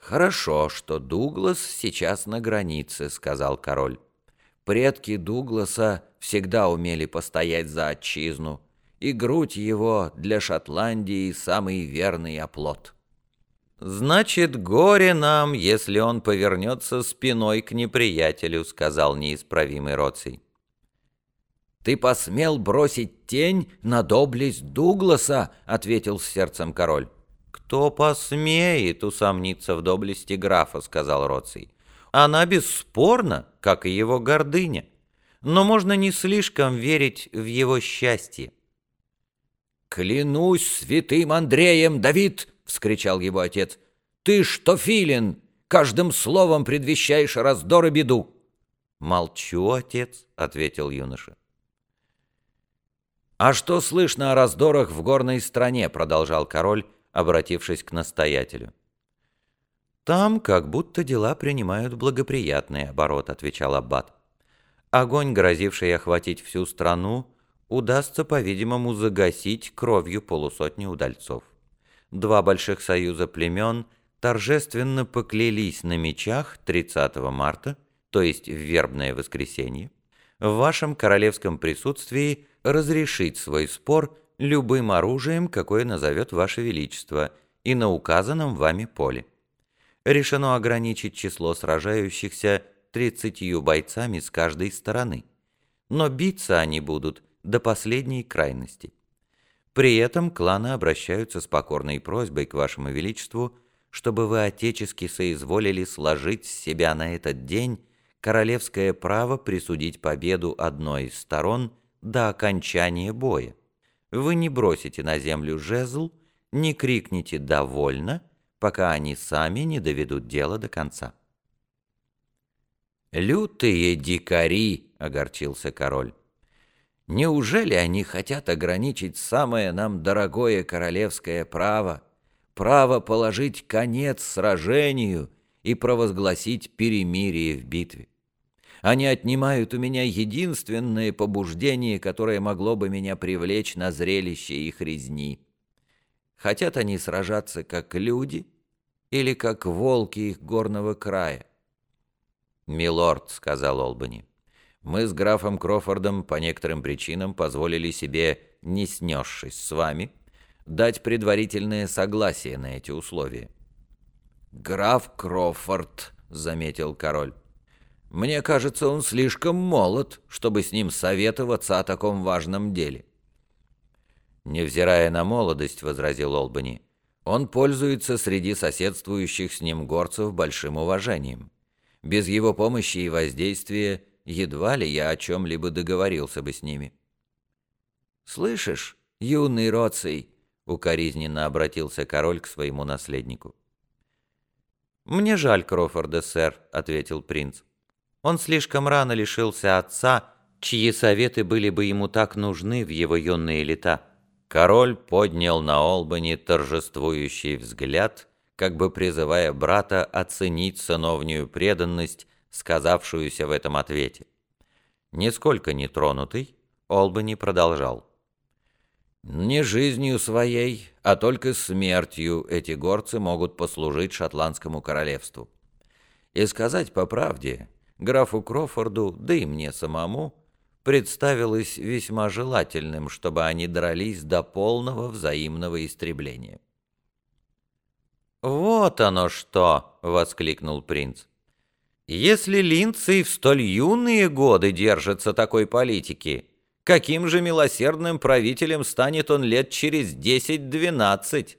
«Хорошо, что Дуглас сейчас на границе», — сказал король. «Предки Дугласа всегда умели постоять за отчизну, и грудь его для Шотландии самый верный оплот». «Значит, горе нам, если он повернется спиной к неприятелю», — сказал неисправимый Роций. «Ты посмел бросить тень на доблесть Дугласа?» — ответил с сердцем король. «Кто посмеет усомниться в доблести графа», — сказал Роций. «Она бесспорна, как и его гордыня, но можно не слишком верить в его счастье». «Клянусь святым Андреем, Давид!» — вскричал его отец. «Ты что, филин, каждым словом предвещаешь раздор и беду!» «Молчу, отец», — ответил юноша. «А что слышно о раздорах в горной стране?» — продолжал король, обратившись к настоятелю. «Там как будто дела принимают благоприятный оборот», — отвечал Аббат. «Огонь, грозивший охватить всю страну, удастся, по-видимому, загасить кровью полусотни удальцов. Два больших союза племен торжественно поклялись на мечах 30 марта, то есть в вербное воскресенье, в вашем королевском присутствии разрешить свой спор любым оружием, какое назовет Ваше Величество, и на указанном вами поле. Решено ограничить число сражающихся тридцатью бойцами с каждой стороны, но биться они будут до последней крайности. При этом кланы обращаются с покорной просьбой к Вашему Величеству, чтобы вы отечески соизволили сложить с себя на этот день королевское право присудить победу одной из сторон до окончания боя вы не бросите на землю жезл, не крикните «довольно», пока они сами не доведут дело до конца. «Лютые дикари!» — огорчился король. «Неужели они хотят ограничить самое нам дорогое королевское право, право положить конец сражению и провозгласить перемирие в битве? Они отнимают у меня единственное побуждение, которое могло бы меня привлечь на зрелище их резни. Хотят они сражаться как люди или как волки их горного края? «Милорд», — сказал Олбани, — «мы с графом Крофордом по некоторым причинам позволили себе, не снесшись с вами, дать предварительное согласие на эти условия». «Граф Крофорд», — заметил король, мне кажется, он слишком молод, чтобы с ним советоваться о таком важном деле». «Невзирая на молодость», — возразил Олбани, — «он пользуется среди соседствующих с ним горцев большим уважением. Без его помощи и воздействия едва ли я о чем-либо договорился бы с ними». «Слышишь, юный Роций?» — укоризненно обратился король к своему наследнику. «Мне жаль Крофорда, сэр», — ответил принц. Он слишком рано лишился отца, чьи советы были бы ему так нужны в его юные лета. Король поднял на Олбани торжествующий взгляд, как бы призывая брата оценить сыновнюю преданность, сказавшуюся в этом ответе. Нисколько не тронутый, Олбани продолжал. «Не жизнью своей, а только смертью эти горцы могут послужить шотландскому королевству. И сказать по правде, графу Крофорду, да и мне самому, представилось весьма желательным, чтобы они дрались до полного взаимного истребления. «Вот оно что!» — воскликнул принц. «Если Линдцей в столь юные годы держится такой политики, каким же милосердным правителем станет он лет через десять-двенадцать?»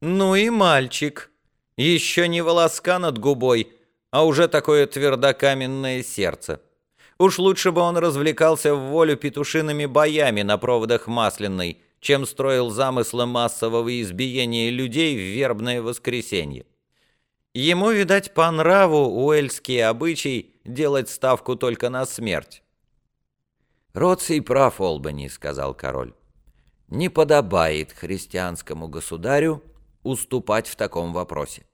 «Ну и мальчик! Еще не волоска над губой, а уже такое твердокаменное сердце. Уж лучше бы он развлекался в волю петушиными боями на проводах Масляной, чем строил замыслы массового избиения людей в вербное воскресенье. Ему, видать, по нраву уэльский обычай делать ставку только на смерть. «Роций прав, Олбани», — сказал король. «Не подобает христианскому государю уступать в таком вопросе.